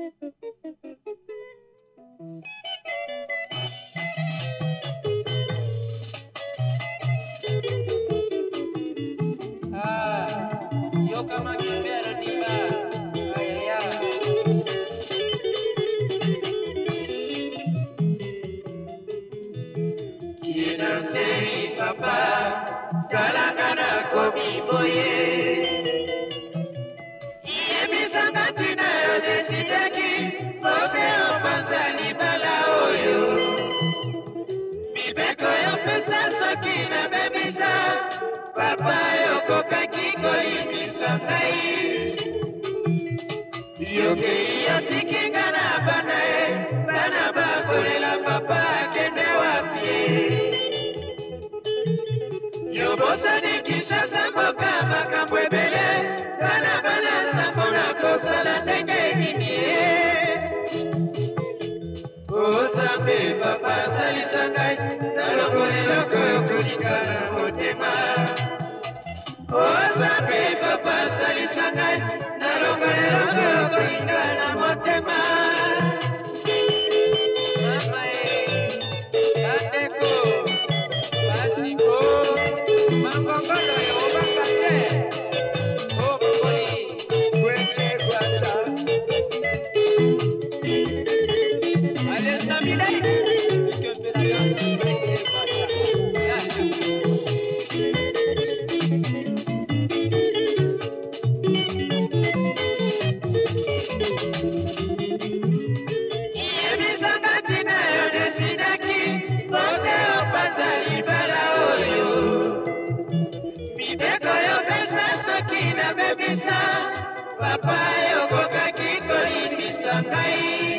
Ah, Kina seri papa, talaka na komi boye. soki nabebisa papa yokokaki koyimbisa ngai yokei yotikinga na bana ye bana bakolela papa akende wapie yobosani kinshasa mboka makambo ebele tala bana sambo na kosala ndenge nini ye ozambe oh papa asalisa ngai nalongo leloko kolingana motema ozabe papa salisa ngai nanga papa yokokaki kolimbisa ngai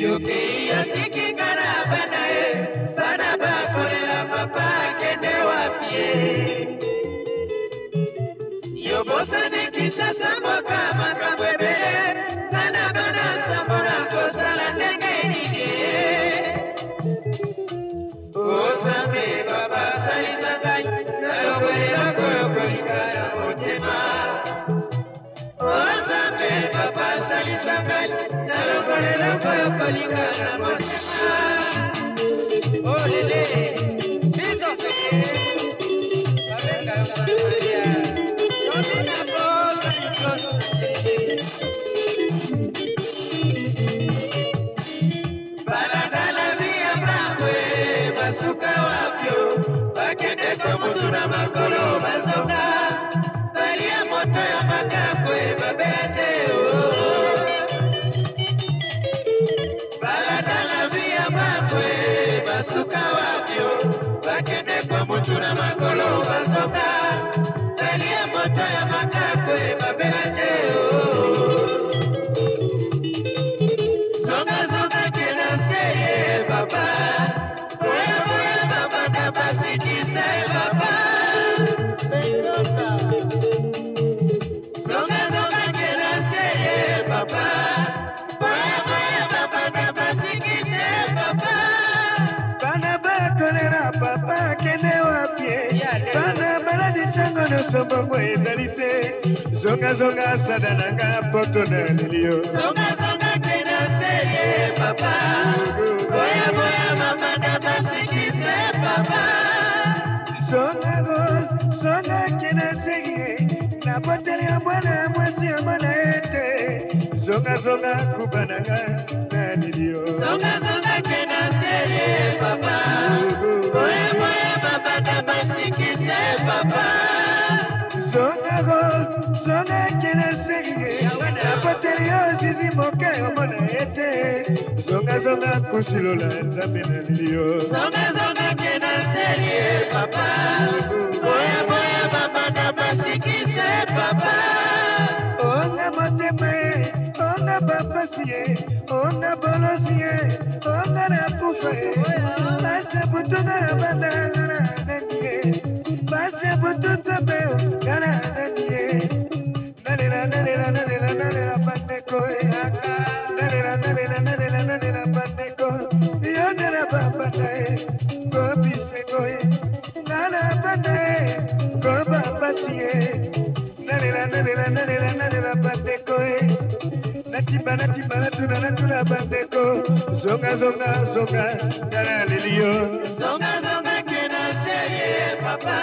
yokei atikinga na bana ye bana bakolela papa akende wapie yobosani kishasa mboka makambo kolelaka kolingana motema olele balabia bakwe basuka babyo bakende kwa mutu na makolo bazoka talia moto ya makakwe babela te o oh. nyonso bongo ezali te zongazonga sada na nga poto na lili yo zongazonga te na se ye papa boyaboya mama na basikise papa zongago zongaki na sege na boteli ya mwana ya mwasi ya mwana ye te zongazonga kuba na nga na lili yo zongazonga te na se ye papa boyaboya mama na basikise papa nakele senge napoteli yo zizi moke omona ete zongazonga kosilola nzambe nalili yo zongazonga ke na seli papa boyaboya babanda basikise papa onga motema onga bapasi ye onga bolosi ye onga na kufa ye basi ya butunga na bandanga na nani ye basi ya butu nzambe koba pasi ye nalela nalela nalela nalela bandeko ye eh. natimba natimba natuna natuna bandeko zongazonga zonga ngana leli yo zongazonga ke na seli ye papa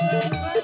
Thank you.